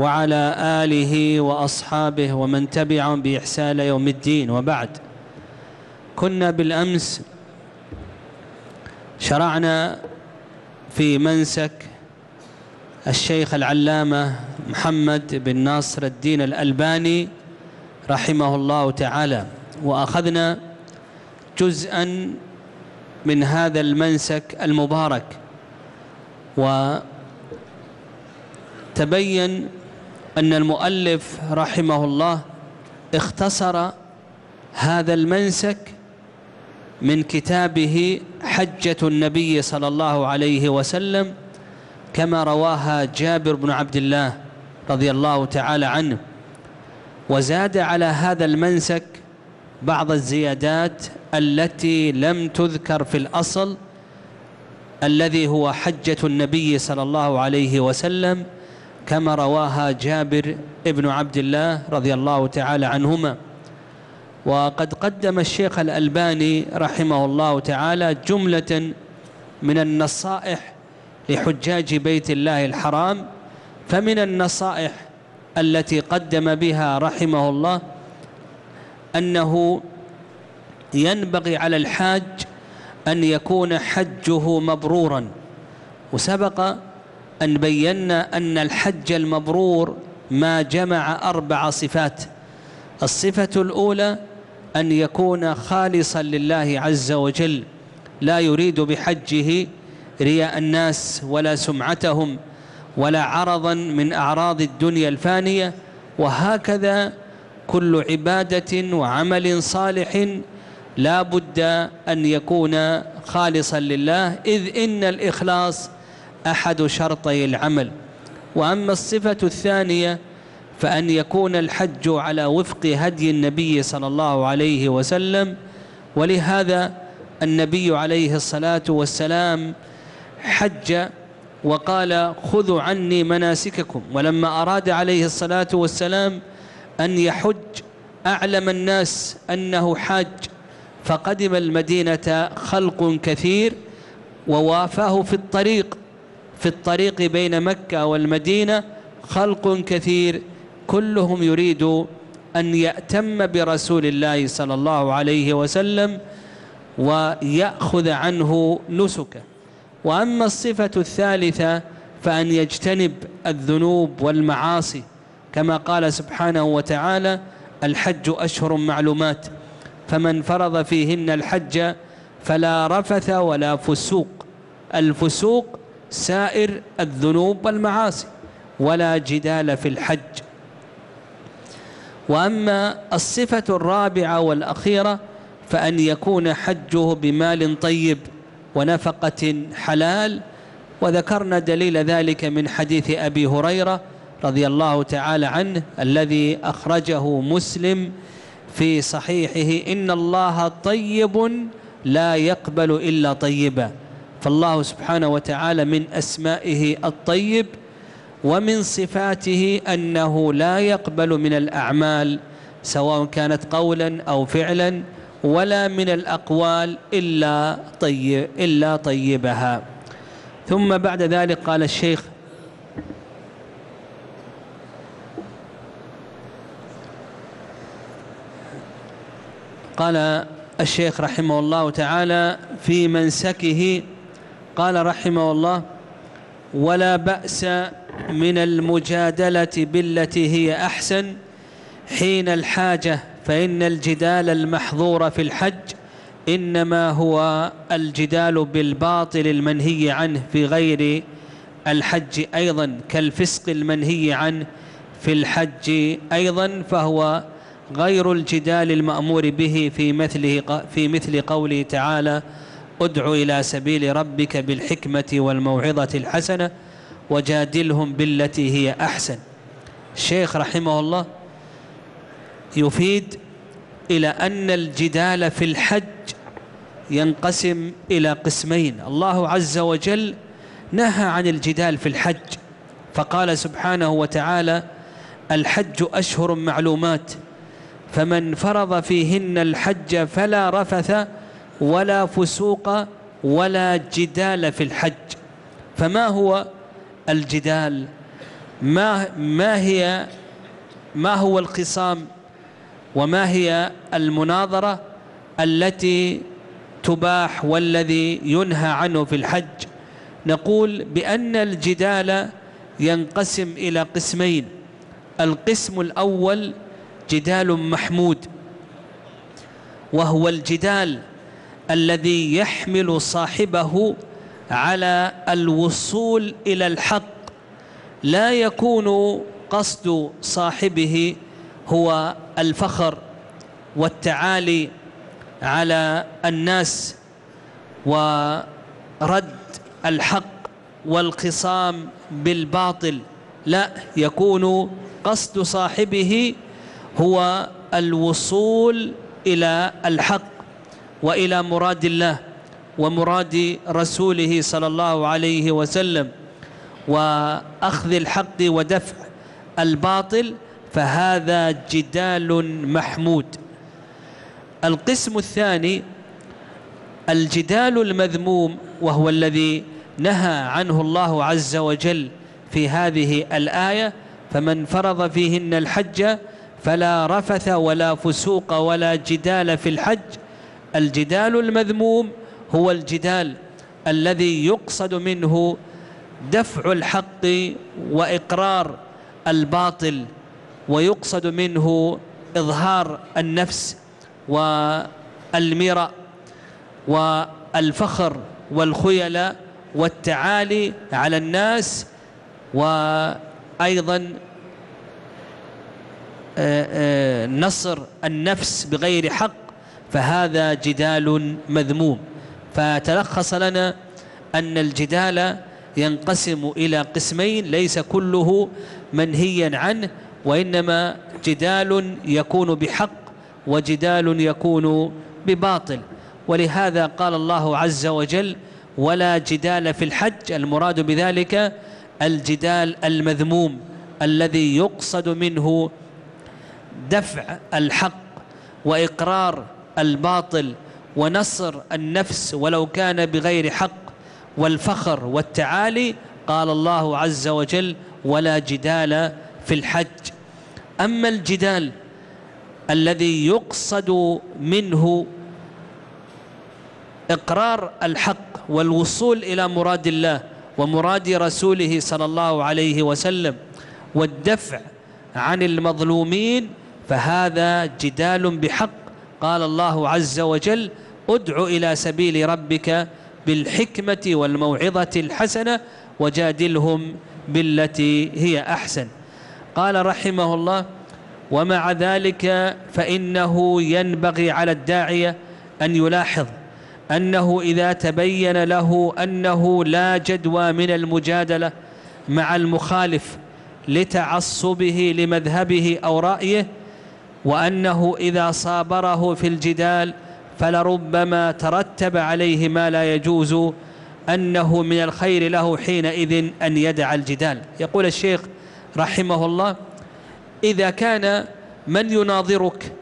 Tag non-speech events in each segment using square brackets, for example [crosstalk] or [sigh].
وعلى آله وأصحابه ومن تبعهم بإحسان يوم الدين. وبعد كنا بالأمس شرعنا في منسك الشيخ العلامة محمد بن ناصر الدين الألباني رحمه الله تعالى وأخذنا جزءا من هذا المنسك المبارك. وتبين أن المؤلف رحمه الله اختصر هذا المنسك من كتابه حجة النبي صلى الله عليه وسلم كما رواها جابر بن عبد الله رضي الله تعالى عنه. وزاد على هذا المنسك بعض الزيادات التي لم تذكر في الأصل الذي هو حجة النبي صلى الله عليه وسلم كما رواها جابر ابن عبد الله رضي الله تعالى عنهما. وقد قدم الشيخ الألباني رحمه الله تعالى جملة من النصائح لحجاج بيت الله الحرام فمن النصائح التي قدم بها رحمه الله أنه ينبغي على الحاج أن يكون حجه مبرورا. وسبق أن بينا أن الحج المبرور ما جمع أربع صفات. الصفة الأولى أن يكون خالصا لله عز وجل لا يريد بحجه رياء الناس ولا سمعتهم ولا عرضا من أعراض الدنيا الفانية. وهكذا كل عبادة وعمل صالح لا بد أن يكون خالصا لله إذ إن الإخلاص أحد شرطي العمل. وأما الصفة الثانية فأن يكون الحج على وفق هدي النبي صلى الله عليه وسلم. ولهذا النبي عليه الصلاة والسلام حج وقال خذوا عني مناسككم. ولما أراد عليه الصلاة والسلام أن يحج أعلم الناس أنه حاج. فقدم المدينة خلق كثير ووافاه في الطريق. في الطريق بين مكة والمدينة خلق كثير كلهم يريد أن يأتم برسول الله صلى الله عليه وسلم ويأخذ عنه نسكه وأما الصفة الثالثة فأن يجتنب الذنوب والمعاصي كما قال سبحانه وتعالى الحج أشهر معلومات فمن فرض فيهن الحج فلا رفث ولا فسوق. الفسوق سائر الذنوب والمعاصي ولا جدال في الحج. وأما الصفة الرابعة والأخيرة فأن يكون حجه بمال طيب ونفقة حلال. وذكرنا دليل ذلك من حديث أبي هريرة رضي الله تعالى عنه الذي أخرجه مسلم في صحيحه إن الله طيب لا يقبل إلا طيبا. فالله سبحانه وتعالى من أسمائه الطيب ومن صفاته أنه لا يقبل من الأعمال سواء كانت قولا أو فعلا ولا من الأقوال إلا طيب إلا طيبها. ثم بعد ذلك قال الشيخ قال الشيخ رحمه الله تعالى في منسكه قال رحمه الله ولا بأس من المجادلة بالتي هي أحسن حين الحاجة فإن الجدال المحظور في الحج إنما هو الجدال بالباطل المنهي عنه في غير الحج أيضا كالفسق المنهي عنه في الحج أيضا فهو غير الجدال المأمور به في مثله في مثل قوله تعالى ادع إلى سبيل ربك بالحكمة والموعظة الحسنة وجادلهم بالتي هي أحسن. الشيخ رحمه الله يفيد إلى أن الجدال في الحج ينقسم إلى قسمين. الله عز وجل نهى عن الجدال في الحج فقال سبحانه وتعالى الحج أشهر معلومات فمن فرض فيهن الحج فلا رفث ولا فسوق ولا جدال في الحج. فما هو الجدال؟ ما ما هي ما هو الخصام؟ وما هي المناظرة التي تباح والذي ينهى عنه في الحج؟ نقول بأن الجدال ينقسم إلى قسمين. القسم الأول جدال محمود وهو الجدال الذي يحمل صاحبه على الوصول إلى الحق. لا يكون قصد صاحبه هو الفخر والتعالي على الناس ورد الحق والخصام بالباطل. لا يكون قصد صاحبه هو الوصول إلى الحق. وإلى مراد الله ومراد رسوله صلى الله عليه وسلم وأخذ الحق ودفع الباطل فهذا جدال محمود. القسم الثاني الجدال المذموم وهو الذي نهى عنه الله عز وجل في هذه الآية فمن فرض فيهن الحج فلا رفث ولا فسوق ولا جدال في الحج الجدال المذموم هو الجدال الذي يقصد منه دفع الحق وإقرار الباطل ويقصد منه إظهار النفس والمرأ والفخر والخيلاء والتعالي على الناس وأيضا آه، آه، نصر النفس بغير حق فهذا جدال مذموم. فتلخص لنا أن الجدال ينقسم إلى قسمين ليس كله منهيا عنه وإنما جدال يكون بحق وجدال يكون بباطل. ولهذا قال الله عز وجل ولا جدال في الحج. المراد بذلك الجدال المذموم الذي يقصد منه دفع الحق وإقرار الباطل ونصر النفس ولو كان بغير حق والفخر والتعالي قال الله عز وجل ولا جدال في الحج. أما الجدال الذي يقصد منه إقرار الحق والوصول إلى مراد الله ومراد رسوله صلى الله عليه وسلم والدفع عن المظلومين فهذا جدال بحق. قال الله عز وجل ادع إلى سبيل ربك بالحكمة والموعظة الحسنة وجادلهم بالتي هي أحسن. قال رحمه الله ومع ذلك فإنه ينبغي على الداعية أن يلاحظ أنه إذا تبين له أنه لا جدوى من المجادلة مع المخالف لتعصبه لمذهبه أو رأيه وأنه إذا صابره في الجدال فلربما ترتب عليه ما لا يجوز أنه من الخير له حينئذ أن يدع الجدال. يقول الشيخ رحمه الله إذا كان من يناظرك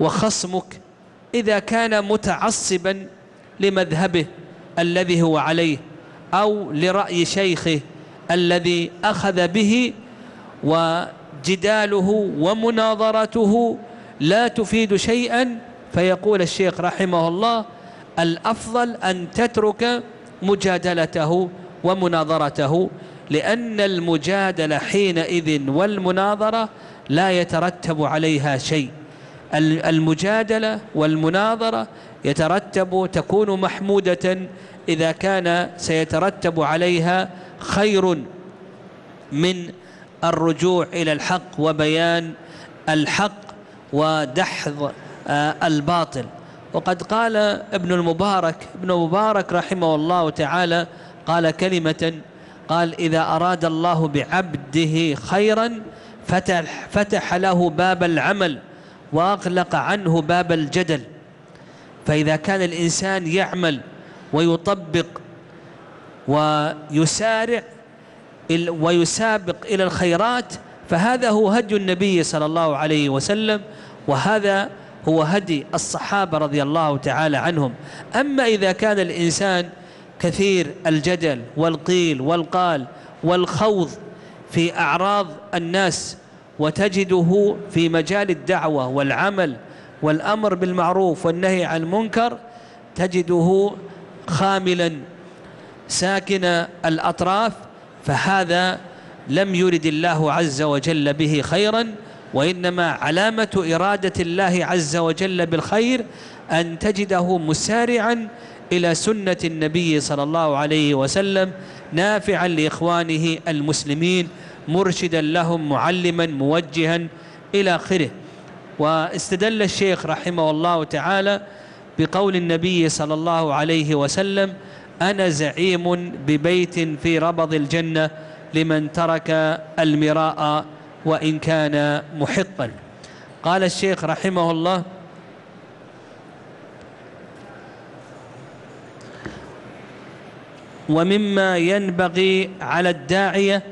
وخصمك إذا كان متعصبا لمذهبه الذي هو عليه أو لرأي شيخه الذي أخذ به وجداله ومناظرته لا تفيد شيئا فيقول الشيخ رحمه الله الأفضل أن تترك مجادلته ومناظرته لأن المجادلة حينئذ والمناظرة لا يترتب عليها شيء. المجادلة والمناظرة يترتب تكون محمودة إذا كان سيترتب عليها خير من الرجوع إلى الحق وبيان الحق ودحض آه، الباطل. وقد قال ابن المبارك ابن المبارك رحمه الله تعالى قال كلمة قال إذا أراد الله بعبده خيرا فتح, فتح له باب العمل وأغلق عنه باب الجدل. فإذا كان الإنسان يعمل ويطبق ويسارع ويسابق إلى الخيرات فهذا هو هدي النبي صلى الله عليه وسلم وهذا هو هدي الصحابة رضي الله تعالى عنهم. أما إذا كان الإنسان كثير الجدل والقيل والقال والخوض في أعراض الناس وتجده في مجال الدعوة والعمل والأمر بالمعروف والنهي عن المنكر تجده خاملا ساكن الأطراف فهذا لم يرد الله عز وجل به خيرا وإنما علامة إرادة الله عز وجل بالخير أن تجده مسارعا إلى سنة النبي صلى الله عليه وسلم نافعا لإخوانه المسلمين مرشدا لهم معلما موجها إلى آخره. واستدل الشيخ رحمه الله تعالى بقول النبي صلى الله عليه وسلم أنا زعيم ببيت في ربض الجنة لمن ترك المراء وإن كان محقا. قال الشيخ رحمه الله ومما ينبغي على الداعية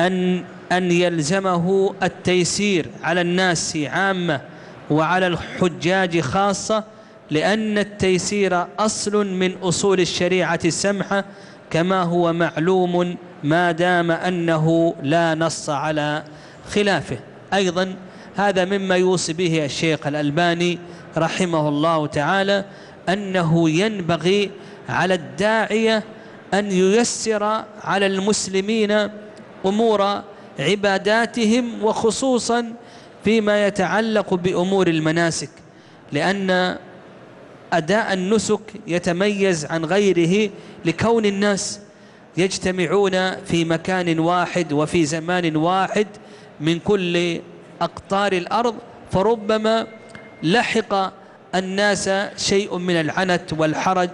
أن أن يلزمه التيسير على الناس عامة وعلى الحجاج خاصة لأن التيسير أصل من أصول الشريعة السمحة كما هو معلوم ما دام أنه لا نص على خلافه. أيضا هذا مما يوصي به الشيخ الألباني رحمه الله تعالى أنه ينبغي على الداعية أن ييسر على المسلمين أمور عباداتهم وخصوصا فيما يتعلق بأمور المناسك لأن أداء النسك يتميز عن غيره لكون الناس يجتمعون في مكان واحد وفي زمان واحد من كل أقطار الأرض فربما لحق الناس شيء من العنت والحرج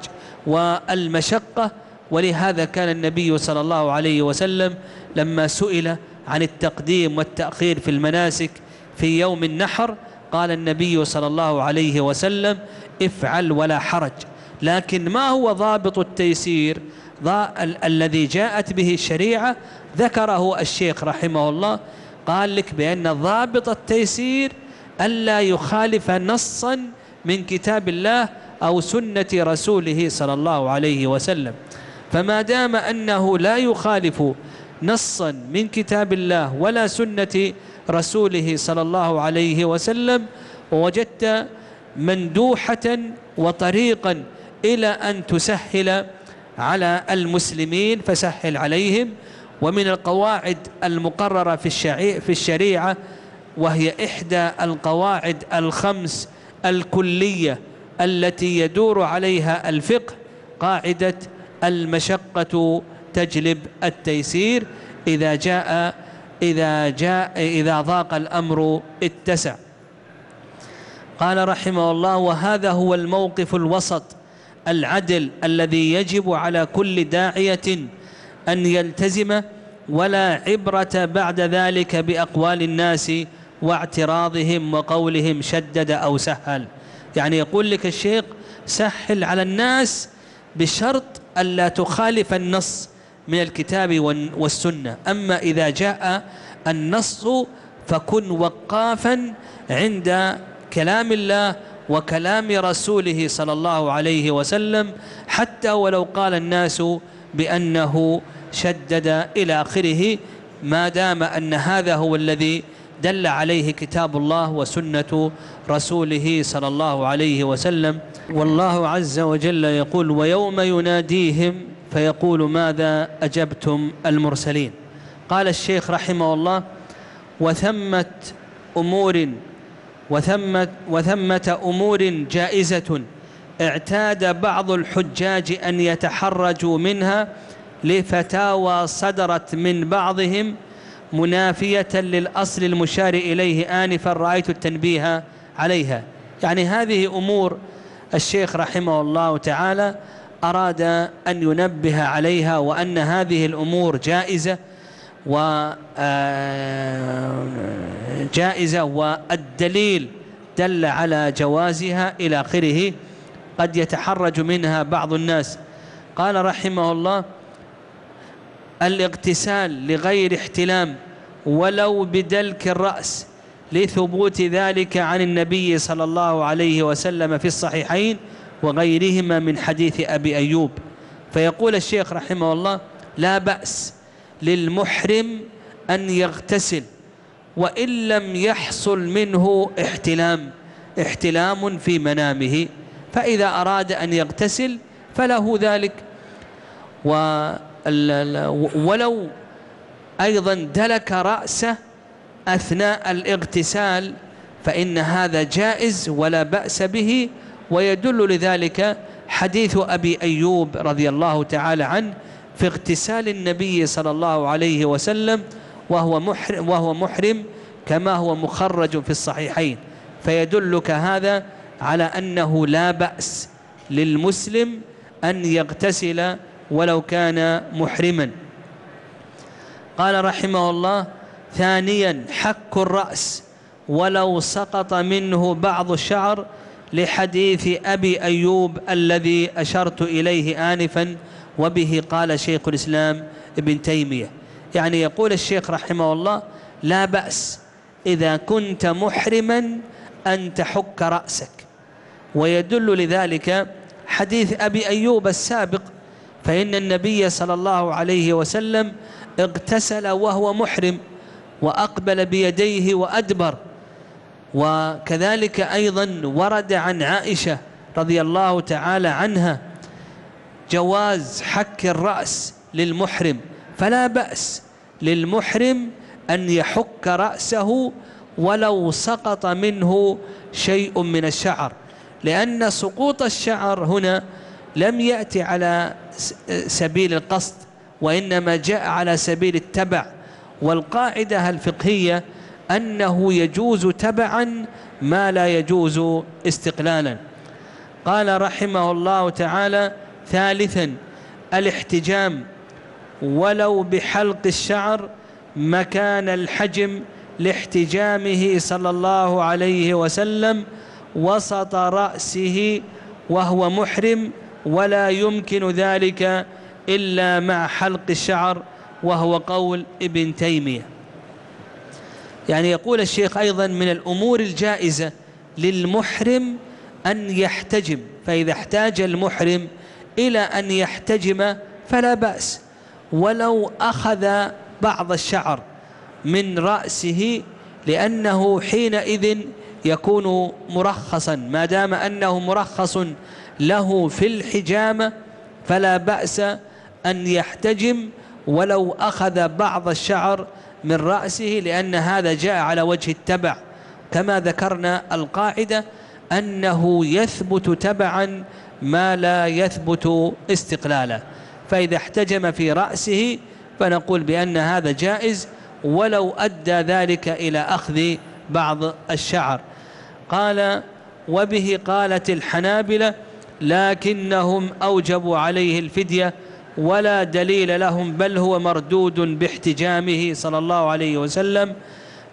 والمشقة. ولهذا كان النبي صلى الله عليه وسلم لما سئل عن التقديم والتأخير في المناسك في يوم النحر قال النبي صلى الله عليه وسلم افعل ولا حرج. لكن ما هو ضابط التيسير؟ ال الذي جاءت به الشريعة ذكره الشيخ رحمه الله قال لك بأن ضابط التيسير ألا يخالف نصا من كتاب الله أو سنة رسوله صلى الله عليه وسلم. فما دام أنه لا يخالف نصا من كتاب الله ولا سنة رسوله صلى الله عليه وسلم ووجدت مندوحة وطريقا إلى أن تسهل على المسلمين فسهل عليهم. ومن القواعد المقررة في الشريعة وهي إحدى القواعد الخمس الكلية التي يدور عليها الفقه قاعدة المشقة تجلب التيسير. إذا جاء إذا جاء إذا ضاق الأمر اتسع. قال رحمه الله وهذا هو الموقف الوسط العدل الذي يجب على كل داعية أن يلتزم ولا عبرة بعد ذلك بأقوال الناس واعتراضهم وقولهم شدد أو سهل. يعني يقول لك الشيخ سهل على الناس بشرط ألا تخالف النص من الكتاب والسنة. أما إذا جاء النص فكن وقافا عند كلام الله وكلام رسوله صلى الله عليه وسلم حتى ولو قال الناس بأنه شدد إلى آخره ما دام أن هذا هو الذي دل عليه كتاب الله وسنة رسوله صلى الله عليه وسلم. والله عز وجل يقول ويوم يناديهم فيقول ماذا أجبتم المرسلين؟ قال الشيخ رحمه الله وثمة أمور وثمة, وثمة أمور جائزة. اعتاد بعض الحجاج أن يتحرجوا منها لفتاوى صدرت من بعضهم منافية للأصل المشار إليه آنفا رأيت التنبيه عليها. يعني هذه أمور الشيخ رحمه الله تعالى أراد أن ينبه عليها وأن هذه الأمور جائزة وجائزة والدليل دل على جوازها إلى آخره قد يتحرج منها بعض الناس. قال رحمه الله الاغتسال لغير احتلام ولو بدلك الرأس لثبوت ذلك عن النبي صلى الله عليه وسلم في الصحيحين وغيرهما من حديث أبي أيوب. فيقول الشيخ رحمه الله لا بأس للمحرم أن يغتسل وإن لم يحصل منه احتلام احتلام في منامه فإذا أراد أن يغتسل فله ذلك. ولو أيضا دلك رأسه أثناء الاغتسال فإن هذا جائز ولا بأس به. ويدل لذلك حديث أبي أيوب رضي الله تعالى عنه في اغتسال النبي صلى الله عليه وسلم وهو محرم, وهو محرم كما هو مخرج في الصحيحين. فيدلك هذا على أنه لا بأس للمسلم أن يغتسل ولو كان محرما. قال رحمه الله ثانيا حك الرأس ولو سقط منه بعض الشعر لحديث أبي أيوب الذي أشرت إليه آنفا وبه قال شيخ الإسلام ابن تيمية. يعني يقول الشيخ رحمه الله لا بأس إذا كنت محرما أن تحك رأسك. ويدل لذلك حديث أبي أيوب السابق فإن النبي صلى الله عليه وسلم اغتسل وهو محرم وأقبل بيديه وأدبر. وكذلك أيضا ورد عن عائشة رضي الله تعالى عنها جواز حك الرأس للمحرم فلا بأس للمحرم أن يحك رأسه ولو سقط منه شيء من الشعر لأن سقوط الشعر هنا لم يأتي على سبيل القصد وإنما جاء على سبيل التبع. والقاعدة الفقهية أنه يجوز تبعا ما لا يجوز استقلالا. قال رحمه الله تعالى ثالثا الاحتجام. ولو بحلق الشعر مكان الحجم لاحتجامه صلى الله عليه وسلم وسط رأسه وهو محرم ولا يمكن ذلك إلا مع حلق الشعر وهو قول ابن تيمية. يعني يقول الشيخ أيضا من الأمور الجائزة للمحرم أن يحتجم فإذا احتاج المحرم إلى أن يحتجم فلا بأس. ولو أخذ بعض الشعر من رأسه لأنه حينئذ يكون مرخصا. ما دام أنه مرخص له في الحجامة فلا بأس أن يحتجم. ولو أخذ بعض الشعر من رأسه لأن هذا جاء على وجه التبع. كما ذكرنا القاعدة أنه يثبت تبعا ما لا يثبت استقلالا فإذا احتجم في رأسه فنقول بأن هذا جائز ولو أدى ذلك إلى أخذ بعض الشعر. قال وبه قالت الحنابلة لكنهم أوجبوا عليه الفدية ولا دليل لهم بل هو مردود باحتجامه صلى الله عليه وسلم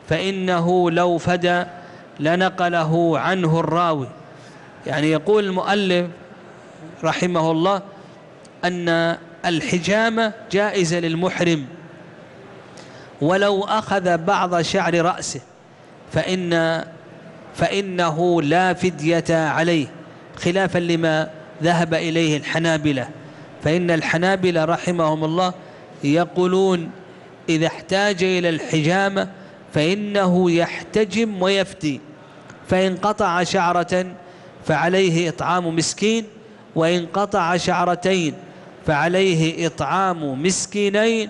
فإنه لو فدى لنقله عنه الراوي. يعني يقول المؤلف رحمه الله أن الحجامة جائزة للمحرم ولو أخذ بعض شعر رأسه فإن فإنه لا فدية عليه خلافا لما ذهب إليه الحنابلة. فإن الحنابلة رحمهم الله يقولون إذا احتاج إلى الحجامة فإنه يحتجم ويفتي فإن قطع شعرة فعليه إطعام مسكين وإن قطع شعرتين فعليه إطعام مسكينين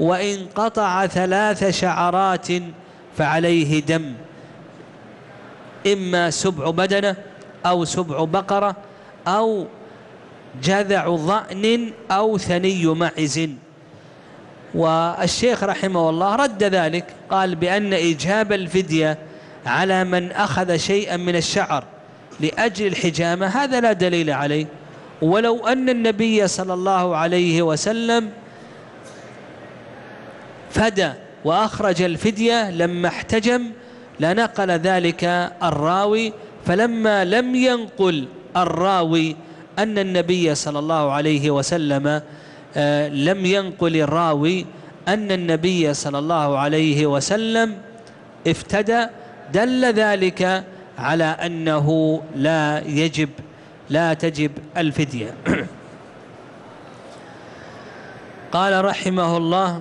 وإن قطع ثلاث شعرات فعليه دم. إما سبع بدنة أو سبع بقرة أو جذع ضأن أو ثني معز. والشيخ رحمه الله رد ذلك قال بأن إجاب الفدية على من أخذ شيئا من الشعر لأجل الحجامة هذا لا دليل عليه. ولو أن النبي صلى الله عليه وسلم فدى وأخرج الفدية لما احتجم لنقل ذلك الراوي فلما لم ينقل الراوي أن النبي صلى الله عليه وسلم آه، لم ينقل الراوي أن النبي صلى الله عليه وسلم افتدى دل ذلك على أنه لا يجب لا تجب الفدية. [clears throat] قال رحمه الله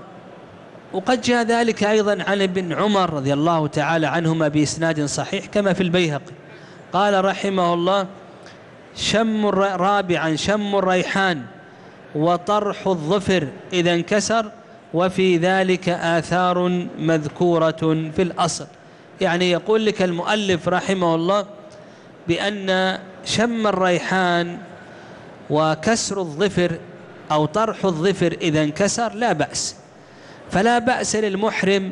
وقد جاء ذلك أيضا عن ابن عمر رضي الله تعالى عنهما بإسناد صحيح كما في البيهقي. قال رحمه الله شم رابعا شم الريحان وطرح الظفر إذا انكسر وفي ذلك آثار مذكورة في الأصل. يعني يقول لك المؤلف رحمه الله بأن شم الريحان وكسر الظفر أو طرح الظفر إذا انكسر لا بأس. فلا بأس للمحرم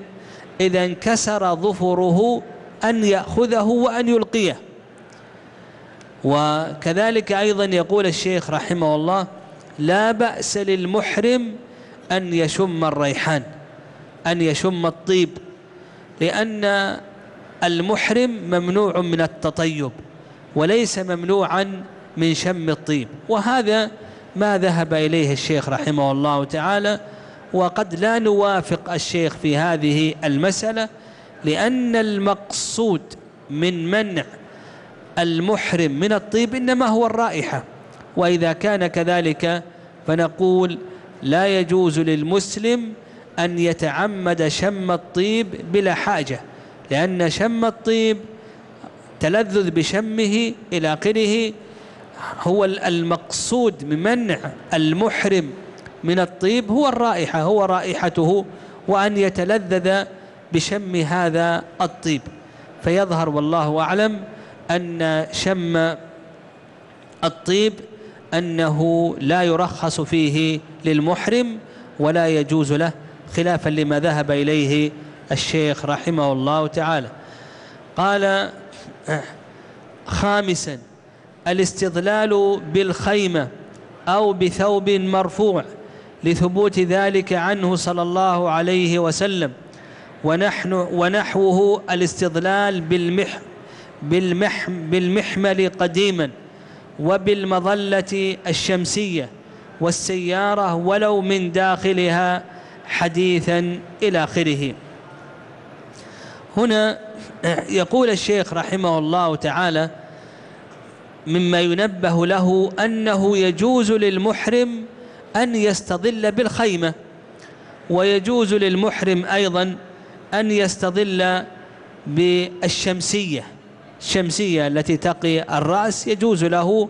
إذا انكسر ظفره أن يأخذه وأن يلقيه. وكذلك أيضا يقول الشيخ رحمه الله لا بأس للمحرم أن يشم الريحان أن يشم الطيب لأن المحرم ممنوع من التطيب. وليس ممنوعا من شم الطيب. وهذا ما ذهب إليه الشيخ رحمه الله تعالى وقد لا نوافق الشيخ في هذه المسألة لأن المقصود من منع المحرم من الطيب إنما هو الرائحة. وإذا كان كذلك فنقول لا يجوز للمسلم أن يتعمد شم الطيب بلا حاجة لأن شم الطيب تلذذ بشمه إلى آخره. هو المقصود من منع المحرم من الطيب هو الرائحة هو رائحته وأن يتلذذ بشم هذا الطيب. فيظهر والله أعلم أن شم الطيب أنه لا يرخص فيه للمحرم ولا يجوز له خلافا لما ذهب إليه الشيخ رحمه الله تعالى. قال خامسا الاستظلال بالخيمة أو بثوب مرفوع لثبوت ذلك عنه صلى الله عليه وسلم. ونحن ونحوه الاستظلال بالمح بالمح بالمحمل قديما وبالمظلة الشمسية والسيارة ولو من داخلها حديثا إلى آخره. هنا يقول الشيخ رحمه الله تعالى مما ينبه له أنه يجوز للمحرم أن يستظل بالخيمة ويجوز للمحرم أيضا أن يستظل بالشمسية الشمسية التي تقي الرأس يجوز له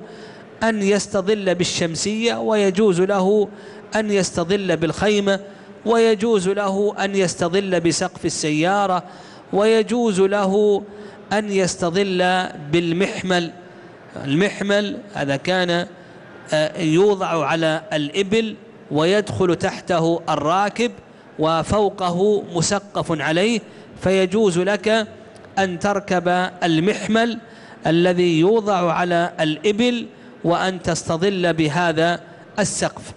أن يستظل بالشمسية ويجوز له أن يستظل بالخيمة ويجوز له أن يستظل بسقف السيارة ويجوز له أن يستظل بالمحمل. المحمل هذا كان آه، يوضع على الإبل ويدخل تحته الراكب وفوقه مسقف عليه. فيجوز لك أن تركب المحمل الذي يوضع على الإبل وأن تستظل بهذا السقف.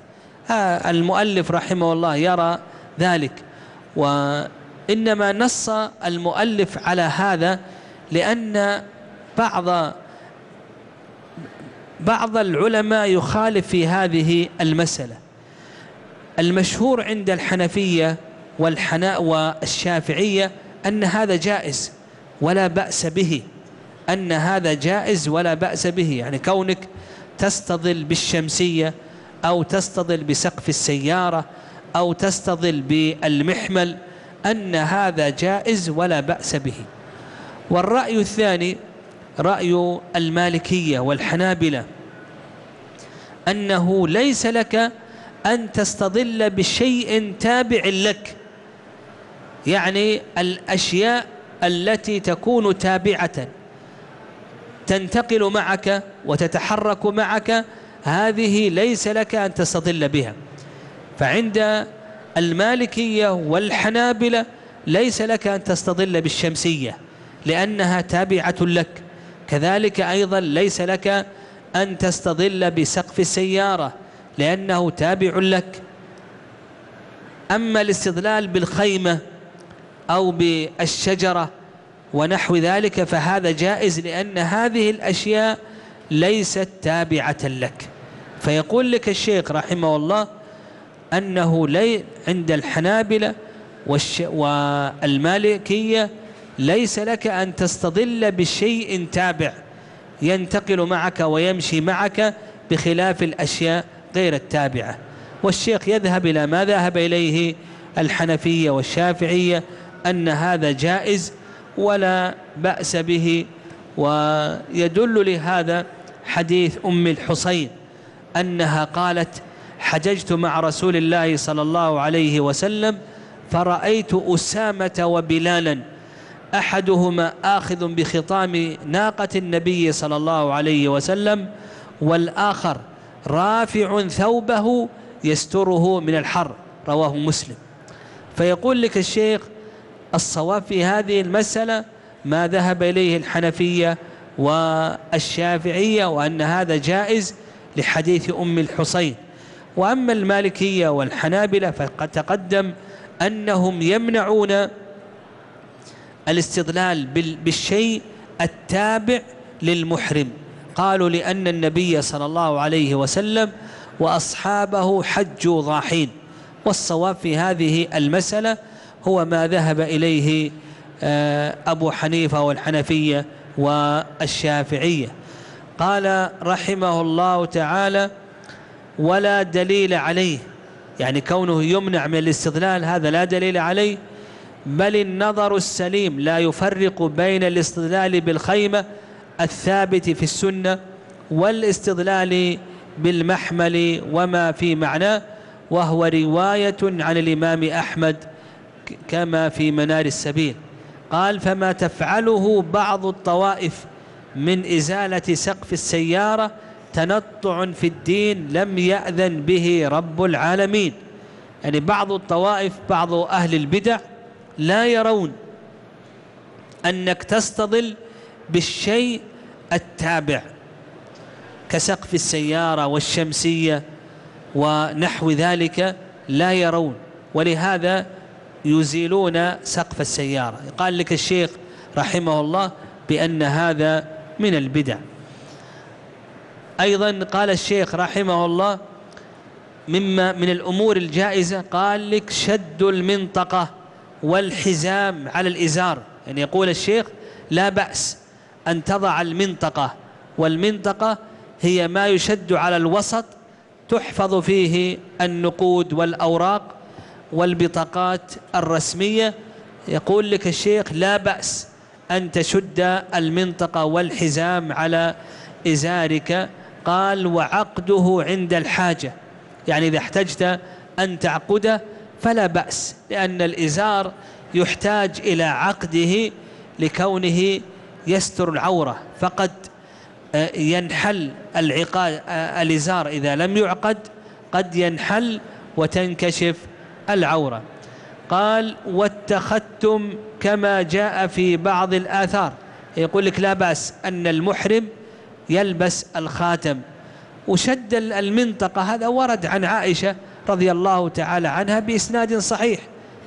المؤلف رحمه الله يرى ذلك. وإنما نص المؤلف على هذا لأن بعض بعض العلماء يخالف في هذه المسألة. المشهور عند الحنفية والحناء والشافعية أن هذا جائز ولا بأس به أن هذا جائز ولا بأس به. يعني كونك تستظل بالشمسية أو تستظل بسقف السيارة أو تستظل بالمحمل أن هذا جائز ولا بأس به. والرأي الثاني رأي المالكية والحنابلة أنه ليس لك أن تستظل بشيء تابع لك. يعني الأشياء التي تكون تابعة تنتقل معك وتتحرك معك هذه ليس لك أن تستظل بها. فعند المالكية والحنابلة ليس لك أن تستظل بالشمسية لأنها تابعة لك. كذلك أيضا ليس لك أن تستظل بسقف السيارة لأنه تابع لك. أما الاستدلال بالخيمة أو بالشجرة ونحو ذلك فهذا جائز لأن هذه الأشياء ليست تابعة لك. فيقول لك الشيخ رحمه الله أنه لي عند الحنابلة والمالكية ليس لك أن تستضل بشيء تابع ينتقل معك ويمشي معك بخلاف الأشياء غير التابعة. والشيخ يذهب إلى ما ذهب إليه الحنفية والشافعية أن هذا جائز ولا بأس به ويدل لهذا حديث أم الحصين أنها قالت حججت مع رسول الله صلى الله عليه وسلم فرأيت أسامة وبلالا أحدهما آخذ بخطام ناقة النبي صلى الله عليه وسلم والآخر رافع ثوبه يستره من الحر رواه مسلم. فيقول لك الشيخ الصواب في هذه المسألة ما ذهب إليه الحنفية والشافعية وأن هذا جائز لحديث أم الحصين. وأما المالكية والحنابلة فقد تقدم أنهم يمنعون الاستدلال بالشيء التابع للمحرم. قالوا لأن النبي صلى الله عليه وسلم وأصحابه حجوا ضاحين. والصواب في هذه المسألة هو ما ذهب إليه آه، أبو حنيفة والحنفية والشافعية. قال رحمه الله تعالى ولا دليل عليه. يعني كونه يمنع من الاستدلال هذا لا دليل عليه بل النظر السليم لا يفرق بين الاستدلال بالخيمة الثابت في السنة والاستدلال بالمحمل وما في معناه وهو رواية عن الإمام أحمد كما في منار السبيل. قال فما تفعله بعض الطوائف من إزالة سقف السيارة تنطع في الدين لم يأذن به رب العالمين. يعني بعض الطوائف بعض أهل البدع لا يرون أنك تستضل بالشيء التابع كسقف السيارة والشمسية ونحو ذلك لا يرون. ولهذا يزيلون سقف السيارة. قال لك الشيخ رحمه الله بأن هذا من البدع. أيضا قال الشيخ رحمه الله مما من الأمور الجائزة قال لك شد المنطقة والحزام على الإزار. يعني يقول الشيخ لا بأس أن تضع المنطقة والمنطقة هي ما يشد على الوسط تحفظ فيه النقود والأوراق والبطاقات الرسمية. يقول لك الشيخ لا بأس أن تشد المنطقة والحزام على إزارك. قال وعقده عند الحاجة. يعني إذا احتجت أن تعقده فلا بأس لأن الإزار يحتاج إلى عقده لكونه يستر العورة. فقد آه، ينحل العقاد آه، الإزار إذا لم يعقد قد ينحل وتنكشف العورة. قال واتخذتم كما جاء في بعض الآثار. يقول لك لا بأس أن المحرم يلبس الخاتم. وشد المنطقة هذا ورد عن عائشة رضي الله تعالى عنها بإسناد صحيح.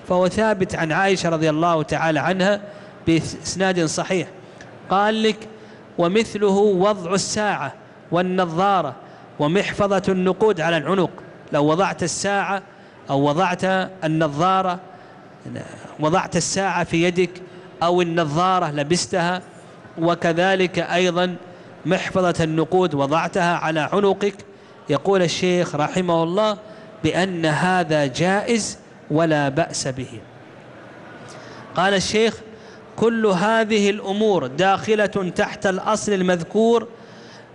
فهو ثابت عن عائشة رضي الله تعالى عنها بإسناد صحيح. قال لك ومثله وضع الساعة والنظارة ومحفظة النقود على العنق. لو وضعت الساعة أو وضعت النظارة وضعت الساعة في يدك أو النظارة لبستها. وكذلك أيضا محفظة النقود وضعتها على عنقك. يقول الشيخ رحمه الله بأن هذا جائز ولا بأس به. قال الشيخ كل هذه الأمور داخلة تحت الأصل المذكور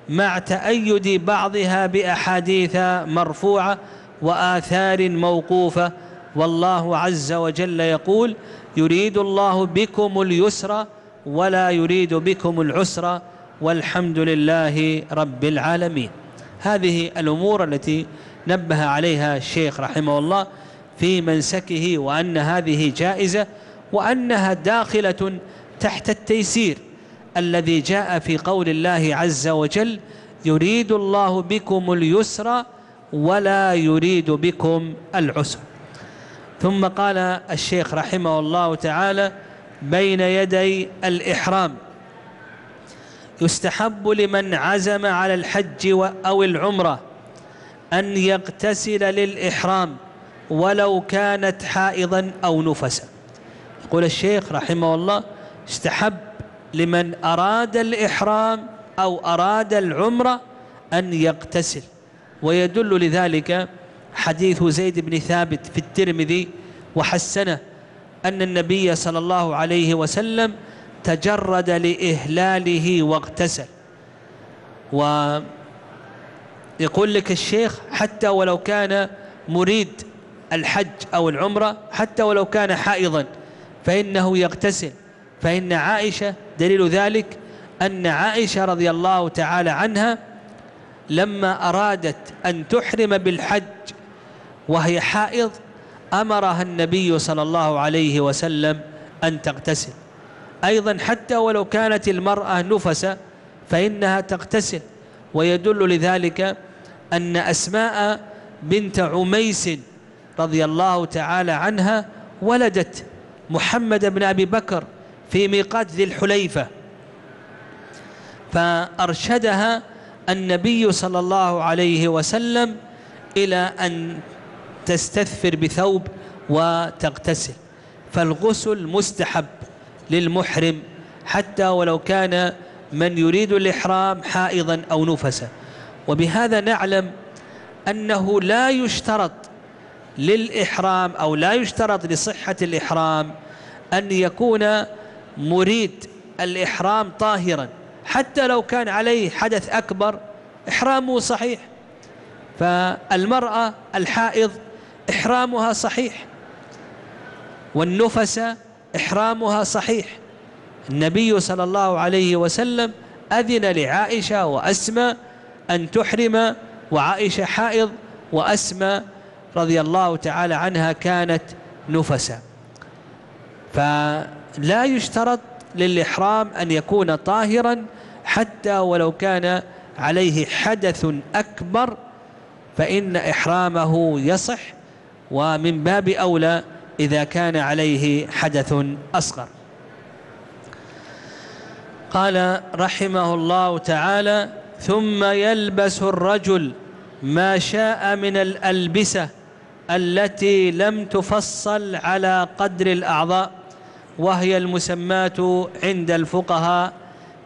مع تأيد بعضها بأحاديث مرفوعة وآثار موقوفة. والله عز وجل يقول يريد الله بكم اليسر ولا يريد بكم العسر. والحمد لله رب العالمين. هذه الأمور التي نبه عليها الشيخ رحمه الله في منسكه وأن هذه جائزة وأنها داخلة تحت التيسير الذي جاء في قول الله عز وجل يريد الله بكم اليسر ولا يريد بكم العسر. ثم قال الشيخ رحمه الله تعالى بين يدي الإحرام. يستحب لمن عزم على الحج أو العمرة أن يغتسل للإحرام ولو كانت حائضا أو نفسا. يقول الشيخ رحمه الله استحب لمن أراد الإحرام أو أراد العمرة أن يغتسل. ويدل لذلك حديث زيد بن ثابت في الترمذي وحسنه أن النبي صلى الله عليه وسلم تجرد لإهلاله واغتسل. ويقول لك الشيخ حتى ولو كان مريد الحج أو العمرة حتى ولو كان حائضا فإنه يغتسل. فإن عائشة دليل ذلك أن عائشة رضي الله تعالى عنها لما أرادت أن تحرم بالحج وهي حائض أمرها النبي صلى الله عليه وسلم أن تغتسل. أيضا حتى ولو كانت المرأة نفسة فإنها تغتسل. ويدل لذلك أن أسماء بنت عميس رضي الله تعالى عنها ولدت محمد بن أبي بكر في ميقات ذي الحليفة. فأرشدها النبي صلى الله عليه وسلم إلى أن تستثفر بثوب وتغتسل. فالغسل مستحب. للمحرم حتى ولو كان من يريد الإحرام حائضا أو نفسا. وبهذا نعلم أنه لا يشترط للإحرام أو لا يشترط لصحة الإحرام أن يكون مريد الإحرام طاهرا. حتى لو كان عليه حدث أكبر إحرامه صحيح. فالمرأة الحائض إحرامها صحيح. والنفس إحرامها صحيح. النبي صلى الله عليه وسلم أذن لعائشة وأسمى أن تحرم وعائشة حائض وأسمى رضي الله تعالى عنها كانت نفسا. فلا يشترط للإحرام أن يكون طاهرا حتى ولو كان عليه حدث أكبر فإن إحرامه يصح ومن باب أولى إذا كان عليه حدث أصغر. قال رحمه الله تعالى ثم يلبس الرجل ما شاء من الألبسة التي لم تفصل على قدر الأعضاء وهي المسماة عند الفقهاء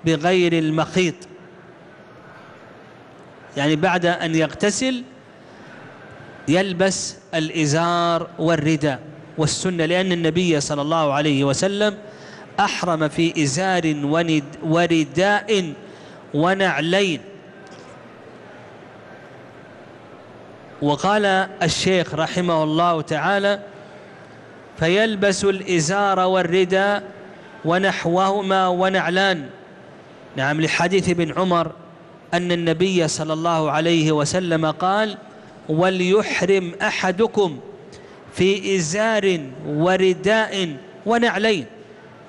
بغير المخيط. يعني بعد أن يغتسل يلبس الإزار والرداء. والسنة لأن النبي صلى الله عليه وسلم أحرم في إزار ورداء ونعلين. وقال الشيخ رحمه الله تعالى فيلبس الإزار والرداء ونحوهما ونعلان. نعم لحديث ابن عمر أن النبي صلى الله عليه وسلم قال وليحرم أحدكم في إزار ورداء ونعلين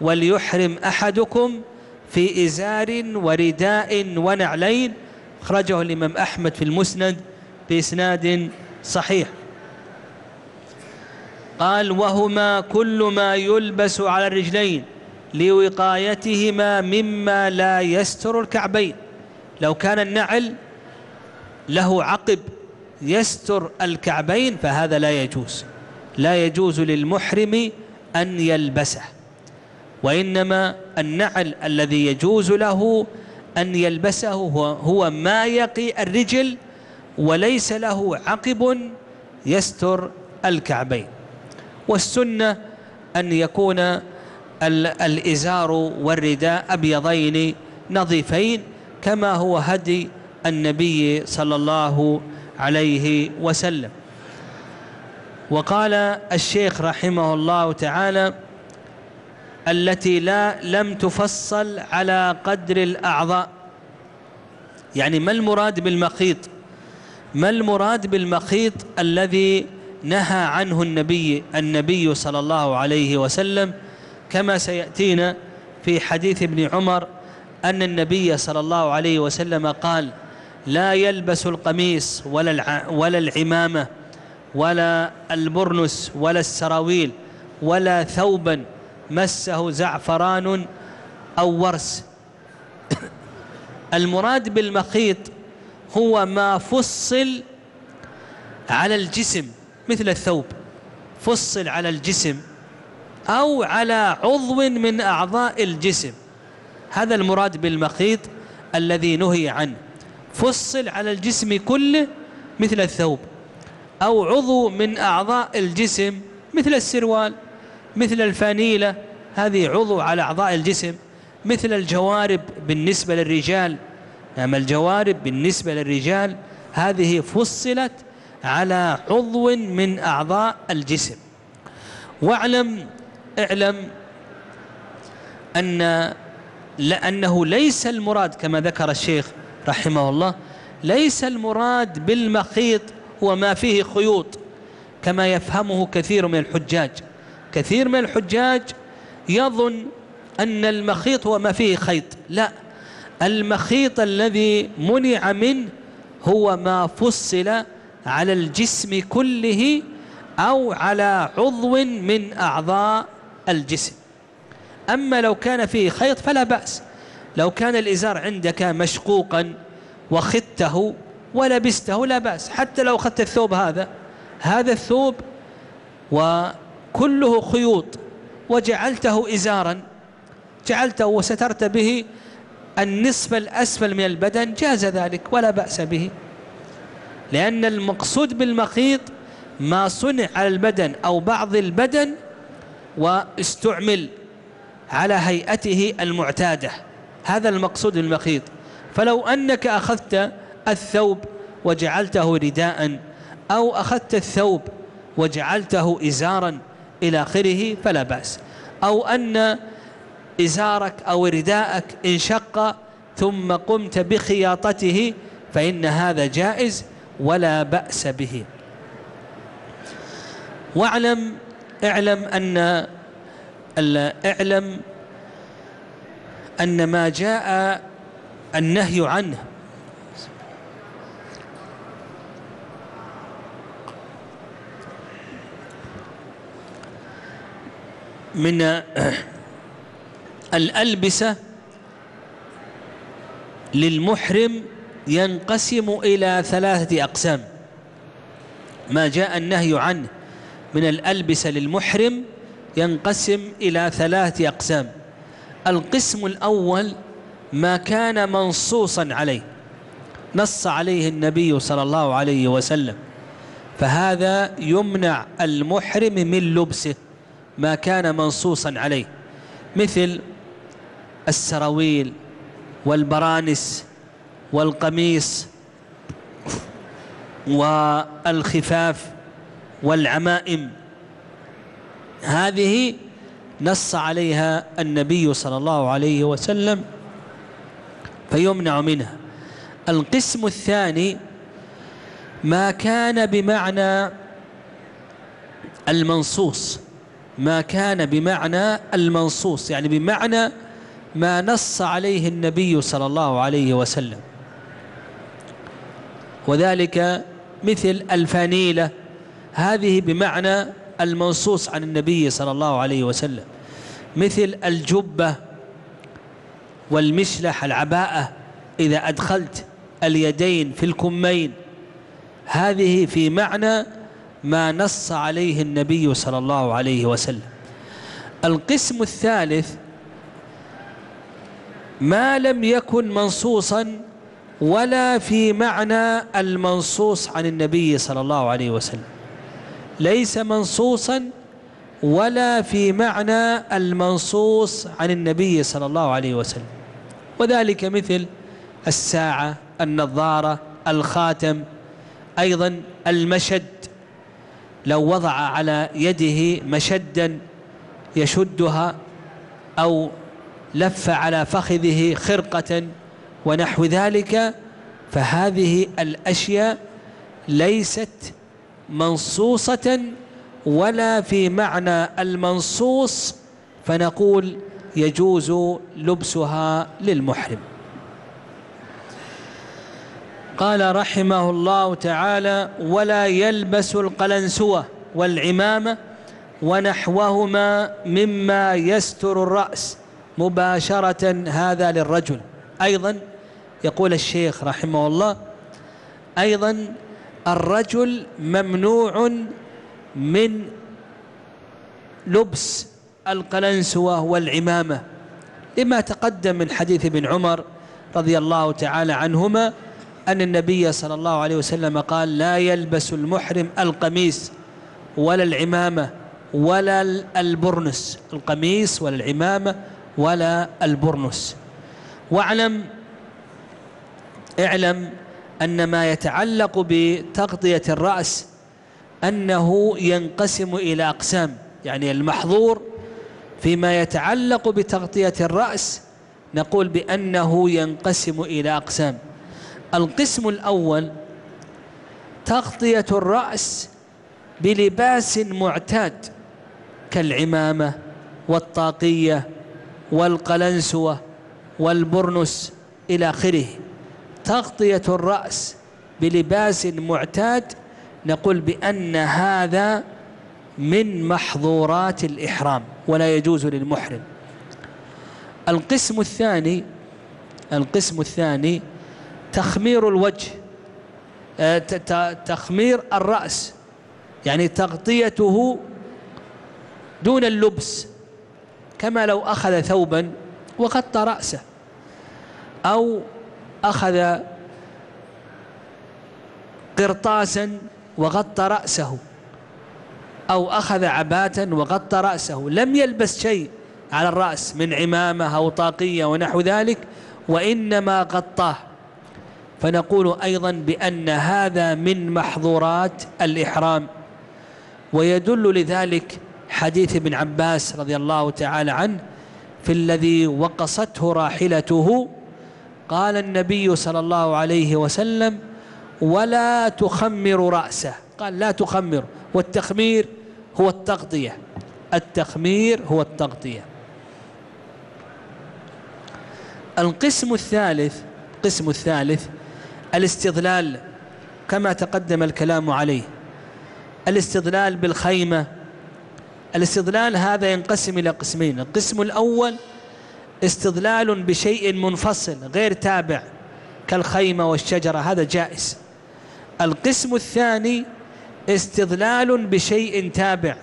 وليحرم أحدكم في إزار ورداء ونعلين. أخرجه الإمام أحمد في المسند بإسناد صحيح. قال وهما كل ما يلبس على الرجلين لوقايتهما مما لا يستر الكعبين. لو كان النعل له عقب يستر الكعبين فهذا لا يجوز. لا يجوز للمحرم أن يلبسه وإنما النعل الذي يجوز له أن يلبسه هو, ما يقي الرجل وليس له عقب يستر الكعبين. والسنة أن يكون الإزار والرداء أبيضين نظيفين كما هو هدي النبي صلى الله عليه وسلم. وقال الشيخ رحمه الله تعالى التي لا لم تفصل على قدر الأعضاء. يعني ما المراد بالمخيط ما المراد بالمخيط الذي نهى عنه النبي النبي صلى الله عليه وسلم؟ كما سيأتينا في حديث ابن عمر أن النبي صلى الله عليه وسلم قال لا يلبس القميص ولا ولا العمامة. ولا البرنس ولا السراويل ولا ثوبا مسه زعفران أو ورس. [coughs] المراد بالمخيط هو ما فصل على الجسم مثل الثوب فصل على الجسم أو على عضو من أعضاء الجسم. هذا المراد بالمخيط الذي نهي عنه. فصل على الجسم كله مثل الثوب. أو عضو من أعضاء الجسم مثل السروال مثل الفانيلة هذه عضو على أعضاء الجسم مثل الجوارب بالنسبة للرجال. نعم الجوارب بالنسبة للرجال هذه فصلت على عضو من أعضاء الجسم. واعلم اعلم أن لأنه ليس المراد كما ذكر الشيخ رحمه الله ليس المراد بالمخيط هو ما فيه خيوط كما يفهمه كثير من الحجاج. كثير من الحجاج يظن أن المخيط هو ما فيه خيط. لا المخيط الذي منع منه هو ما فصل على الجسم كله أو على عضو من أعضاء الجسم. أما لو كان فيه خيط فلا بأس. لو كان الإزار عندك مشقوقا وخدته ولبسته لا بأس حتى لو أخذت الثوب هذا. هذا الثوب وكله خيوط وجعلته إزارا جعلته وسترت به النصف الأسفل من البدن جاز ذلك ولا بأس به. لأن المقصود بالمخيط ما صنع على البدن أو بعض البدن واستعمل على هيئته المعتادة. هذا المقصود بالمخيط. فلو أنك أخذت الثوب وجعلته رداء أو أخذت الثوب وجعلته إزارا إلى آخره فلا بأس. أو أن إزارك أو رداءك انشق ثم قمت بخياطته فإن هذا جائز ولا بأس به. واعلم اعلم أن اعلم أن ما جاء النهي عنه من الألبسة للمحرم ينقسم إلى ثلاثة أقسام. ما جاء النهي عنه من الألبسة للمحرم ينقسم إلى ثلاثة أقسام. القسم الأول ما كان منصوصا عليه نص عليه النبي صلى الله عليه وسلم فهذا يمنع المحرم من لبسه. ما كان منصوصا عليه مثل السراويل والبرانس والقميص والخفاف والعمائم. هذه نص عليها النبي صلى الله عليه وسلم فيمنع منها. القسم الثاني ما كان بمعنى المنصوص. ما كان بمعنى المنصوص يعني بمعنى ما نص عليه النبي صلى الله عليه وسلم. وذلك مثل الفانيلة هذه بمعنى المنصوص عن النبي صلى الله عليه وسلم. مثل الجبة والمشلح العباءة إذا أدخلت اليدين في الكمين هذه في معنى ما نص عليه النبي صلى الله عليه وسلم. القسم الثالث ما لم يكن منصوصا ولا في معنى المنصوص عن النبي صلى الله عليه وسلم. ليس منصوصا ولا في معنى المنصوص عن النبي صلى الله عليه وسلم. وذلك مثل الساعة النظارة الخاتم أيضا المشد لو وضع على يده مشدا يشدها أو لف على فخذه خرقة ونحو ذلك فهذه الأشياء ليست منصوصة ولا في معنى المنصوص فنقول يجوز لبسها للمحرم. قال رحمه الله تعالى ولا يلبس القلنسوة والعمامة ونحوهما مما يستر الرأس مباشرة هذا للرجل. أيضا يقول الشيخ رحمه الله أيضا الرجل ممنوع من لبس القلنسوة والعمامة. لما تقدم من حديث ابن عمر رضي الله تعالى عنهما أن النبي صلى الله عليه وسلم قال لا يلبس المحرم القميص ولا العمامة ولا البرنس القميص ولا العمامة ولا البرنس. واعلم اعلم أن ما يتعلق بتغطية الرأس أنه ينقسم إلى أقسام يعني المحظور فيما يتعلق بتغطية الرأس نقول بأنه ينقسم إلى أقسام. القسم الأول تغطية الرأس بلباس معتاد كالعمامة والطاقية والقلنسوة والبرنس إلى آخره. تغطية الرأس بلباس معتاد نقول بأن هذا من محظورات الإحرام ولا يجوز للمحرم. القسم الثاني القسم الثاني تخمير الوجه آه، تخمير الرأس يعني تغطيته دون اللبس كما لو أخذ ثوبا وغطى رأسه أو أخذ قرطاسا وغطى رأسه أو أخذ عباة وغطى رأسه لم يلبس شيء على الرأس من عمامة أو طاقية ونحو ذلك وإنما غطاه. فنقول أيضا بأن هذا من محظورات الإحرام ويدل لذلك حديث ابن عباس رضي الله تعالى عنه في الذي وقصته راحلته. قال النبي صلى الله عليه وسلم ولا تخمر رأسه. قال لا تخمر. والتخمير هو التغطية. التخمير هو التغطية. القسم الثالث القسم الثالث الاستظلال كما تقدم الكلام عليه. الاستظلال بالخيمة. الاستظلال هذا ينقسم إلى قسمين. القسم الأول استظلال بشيء منفصل غير تابع كالخيمة والشجرة هذا جائز. القسم الثاني استظلال بشيء تابع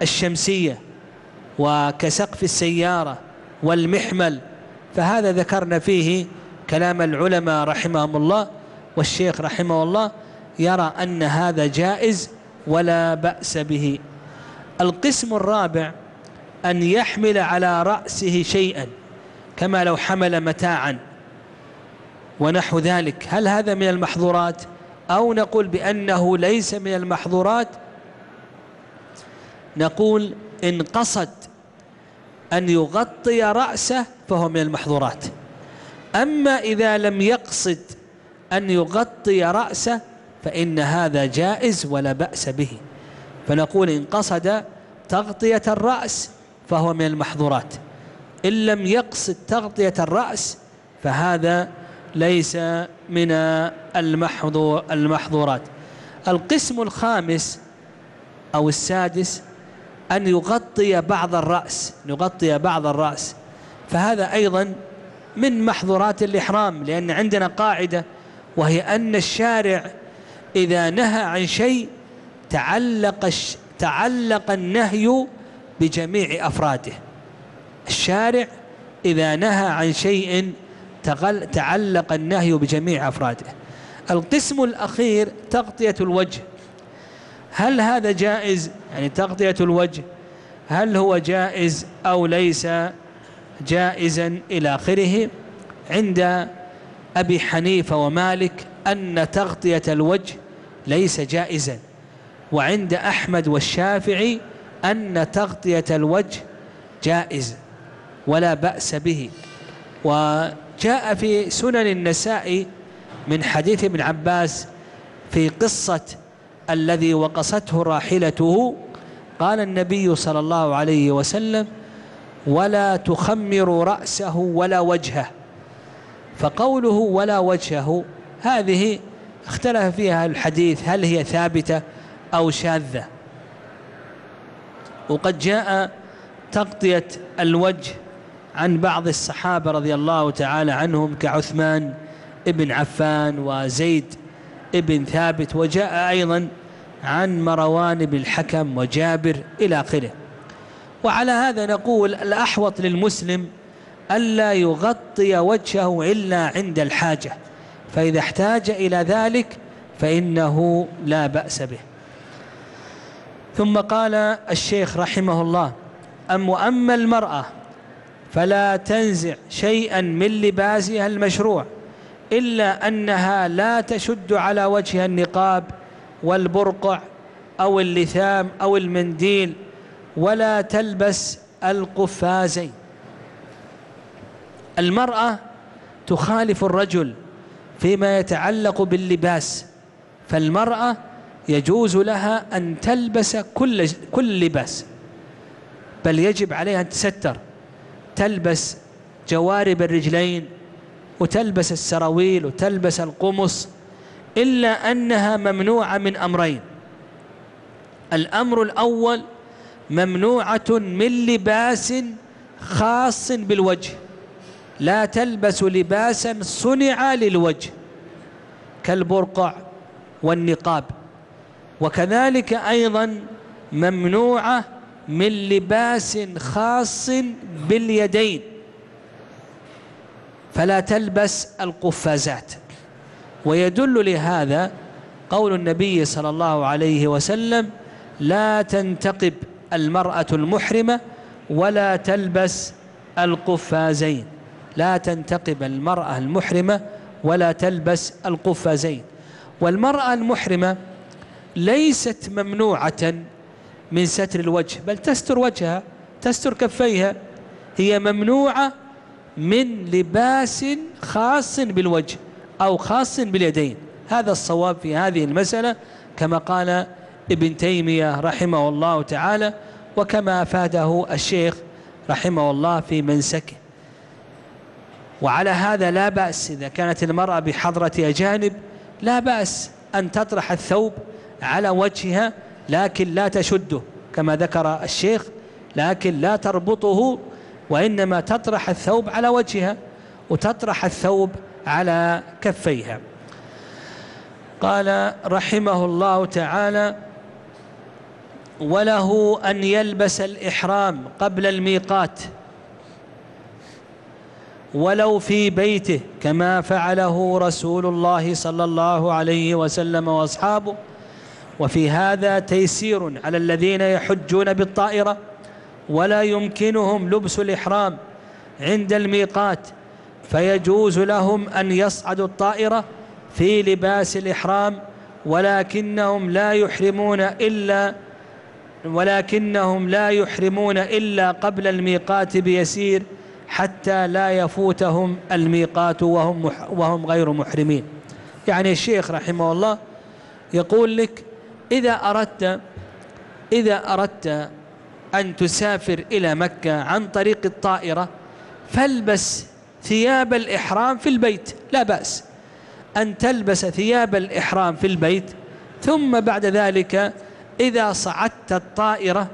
كالشمسية وكسقف السيارة والمحمل فهذا ذكرنا فيه كلام العلماء رحمهم الله والشيخ رحمه الله يرى أن هذا جائز ولا بأس به. القسم الرابع أن يحمل على رأسه شيئا كما لو حمل متاعا ونحو ذلك. هل هذا من المحظورات؟ أو نقول بأنه ليس من المحظورات؟ نقول إن قصد أن يغطي رأسه فهو من المحظورات. أما إذا لم يقصد أن يغطي رأسه فإن هذا جائز ولا بأس به. فنقول إن قصد تغطية الرأس فهو من المحظورات. إن لم يقصد تغطية الرأس فهذا ليس من المحظور المحظورات. القسم الخامس أو السادس أن يغطي بعض الرأس يغطي بعض الرأس. فهذا أيضا من محظورات الإحرام لأن عندنا قاعدة وهي أن الشارع إذا نهى عن شيء تعلق تعلق النهي بجميع أفراده. الشارع إذا نهى عن شيء تعلق النهي بجميع أفراده. القسم الأخير تغطية الوجه. هل هذا جائز؟ يعني تغطية الوجه. هل هو جائز أو ليس؟ جائزا إلى آخره عند أبي حنيفة ومالك أن تغطية الوجه ليس جائزا وعند أحمد والشافعي أن تغطية الوجه جائز ولا بأس به. وجاء في سنن النساء من حديث ابن عباس في قصة الذي وقصته راحلته قال النبي صلى الله عليه وسلم ولا تخمر رأسه ولا وجهه. فقوله ولا وجهه هذه اختلف فيها الحديث هل هي ثابتة أو شاذة. وقد جاء تغطية الوجه عن بعض الصحابة رضي الله تعالى عنهم كعثمان ابن عفان وزيد ابن ثابت وجاء أيضا عن مروان بن الحكم وجابر إلى آخره. وعلى هذا نقول الأحوط للمسلم ألا يغطي وجهه إلا عند الحاجة فإذا احتاج إلى ذلك فإنه لا بأس به. ثم قال الشيخ رحمه الله أم وأما المرأة فلا تنزع شيئا من لباسها المشروع إلا أنها لا تشد على وجهها النقاب والبرقع أو اللثام أو المنديل ولا تلبس القفازين. المرأة تخالف الرجل فيما يتعلق باللباس فالمرأة يجوز لها أن تلبس كل كل لباس بل يجب عليها أن تستر تلبس جوارب الرجلين وتلبس السراويل وتلبس القمص إلا أنها ممنوعة من أمرين الأمر الأول ممنوعة من لباس خاص بالوجه. لا تلبس لباسا صنع للوجه كالبرقع والنقاب. وكذلك أيضا ممنوعة من لباس خاص باليدين. فلا تلبس القفازات. ويدل لهذا قول النبي صلى الله عليه وسلم لا تنتقب المرأة المحرمة ولا تلبس القفازين. لا تنتقب المرأة المحرمة ولا تلبس القفازين. والمرأة المحرمة ليست ممنوعة من ستر الوجه بل تستر وجهها تستر كفيها. هي ممنوعة من لباس خاص بالوجه أو خاص باليدين. هذا الصواب في هذه المسألة كما قال ابن تيمية رحمه الله تعالى وكما أفاده الشيخ رحمه الله في منسكه. وعلى هذا لا بأس إذا كانت المرأة بحضرة أجانب لا بأس أن تطرح الثوب على وجهها لكن لا تشده كما ذكر الشيخ لكن لا تربطه وإنما تطرح الثوب على وجهها وتطرح الثوب على كفيها. قال رحمه الله تعالى وله أن يلبس الإحرام قبل الميقات ولو في بيته كما فعله رسول الله صلى الله عليه وسلم وأصحابه. وفي هذا تيسير على الذين يحجون بالطائرة ولا يمكنهم لبس الإحرام عند الميقات. فيجوز لهم أن يصعدوا الطائرة في لباس الإحرام ولكنهم لا يحرمون إلا ولكنهم لا يحرمون إلا قبل الميقات بيسير حتى لا يفوتهم الميقات وهم, وهم غير محرمين. يعني الشيخ رحمه الله يقول لك إذا أردت إذا أردت أن تسافر إلى مكة عن طريق الطائرة فالبس ثياب الإحرام في البيت. لا بأس أن تلبس ثياب الإحرام في البيت ثم بعد ذلك إذا صعدت الطائرة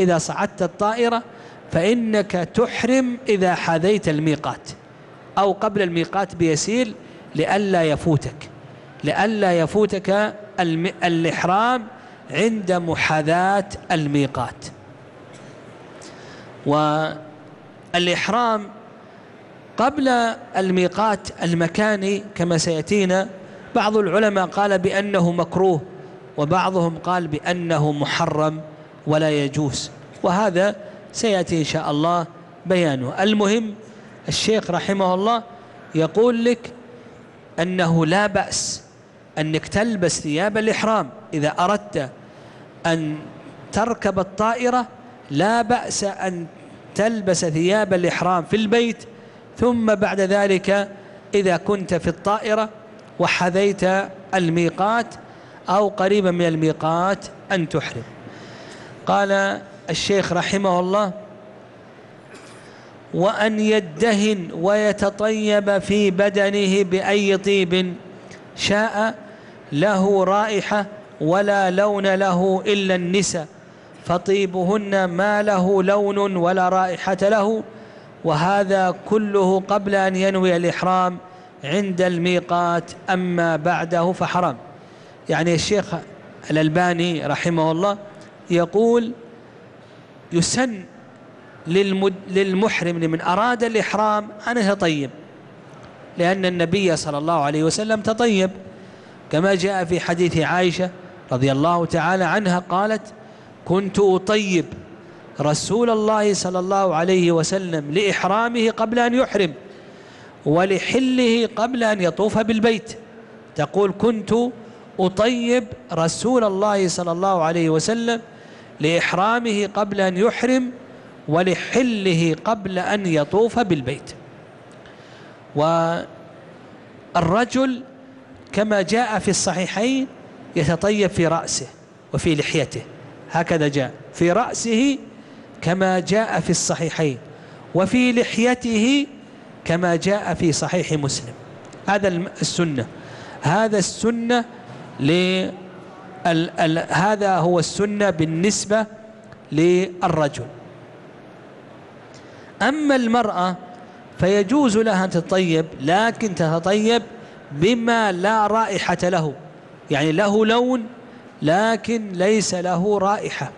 إذا صعدت الطائرة فإنك تحرم إذا حذيت الميقات أو قبل الميقات بيسير لئلا يفوتك لئلا يفوتك الإحرام عند محاذاة الميقات. والإحرام قبل الميقات المكاني كما سيأتينا بعض العلماء قال بأنه مكروه وبعضهم قال بأنه محرم ولا يجوز. وهذا سيأتي إن شاء الله بيانه. المهم الشيخ رحمه الله يقول لك أنه لا بأس أنك تلبس ثياب الإحرام. إذا أردت أن تركب الطائرة لا بأس أن تلبس ثياب الإحرام في البيت. ثم بعد ذلك إذا كنت في الطائرة وحذيت الميقات أو قريبا من الميقات أن تحرم. قال الشيخ رحمه الله وأن يدهن ويتطيب في بدنه بأي طيب شاء له رائحة ولا لون له إلا النساء فطيبهن ما له لون ولا رائحة له وهذا كله قبل أن ينوي الإحرام عند الميقات أما بعده فحرام. يعني الشيخ الألباني رحمه الله يقول يسن للمحرم لمن أراد الإحرام أن يتطيب لأن النبي صلى الله عليه وسلم تطيب. كما جاء في حديث عائشة رضي الله تعالى عنها قالت كنت أطيب رسول الله صلى الله عليه وسلم لإحرامه قبل أن يحرم ولحله قبل أن يطوف بالبيت. تقول كنت أطيب رسول الله صلى الله عليه وسلم لإحرامه قبل أن يحرم ولحله قبل أن يطوف بالبيت. والرجل كما جاء في الصحيحين يتطيب في رأسه وفي لحيته. هكذا جاء في رأسه كما جاء في الصحيحين وفي لحيته كما جاء في صحيح مسلم. هذا السنة. هذا السنة هذا هو السنة بالنسبة للرجل. أما المرأة فيجوز لها أن تطيب لكن تتطيب بما لا رائحة له. يعني له لون لكن ليس له رائحة.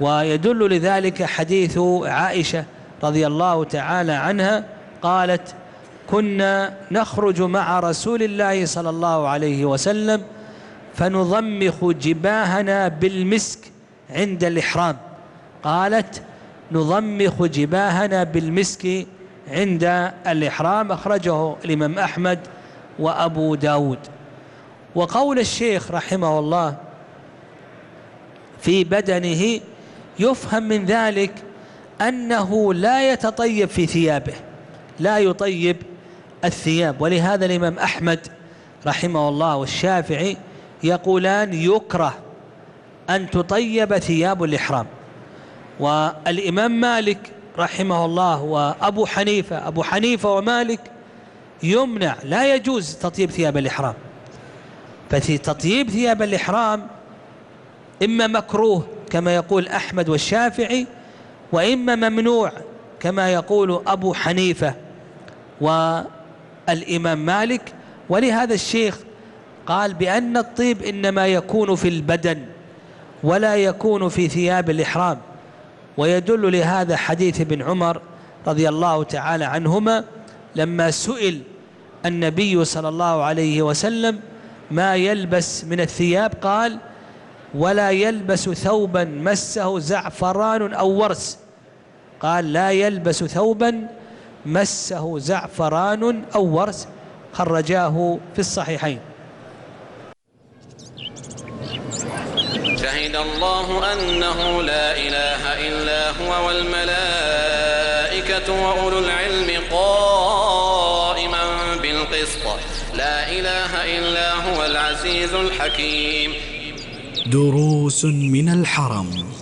ويدل لذلك حديث عائشة رضي الله تعالى عنها قالت كنا نخرج مع رسول الله صلى الله عليه وسلم فنضمخ جباهنا بالمسك عند الإحرام. قالت نضمخ جباهنا بالمسك عند الإحرام. أخرجه الإمام أحمد وأبو داود. وقول الشيخ رحمه الله في بدنه يفهم من ذلك أنه لا يتطيب في ثيابه لا يطيب الثياب. ولهذا الإمام أحمد رحمه الله والشافعي يقولان يكره أن تطيب ثياب الإحرام. والإمام مالك رحمه الله وأبو حنيفة أبو حنيفة ومالك يمنع لا يجوز تطيب ثياب الإحرام. ففي تطيب ثياب الإحرام إما مكروه كما يقول أحمد والشافعي وإما ممنوع كما يقول أبو حنيفة. والإمام مالك. ولهذا الشيخ قال بأن الطيب إنما يكون في البدن ولا يكون في ثياب الإحرام. ويدل لهذا حديث ابن عمر رضي الله تعالى عنهما لما سئل النبي صلى الله عليه وسلم ما يلبس من الثياب؟ قال ولا يلبس ثوبا مسه زعفران أو ورس. قال لا يلبس ثوبا مسه زعفران أو ورس خرجاه في الصحيحين. شهد الله أنه لا إله إلا هو والملائكة وأولو العلم قائما بالقسط. لا إله إلا هو العزيز الحكيم. دروس من الحرم.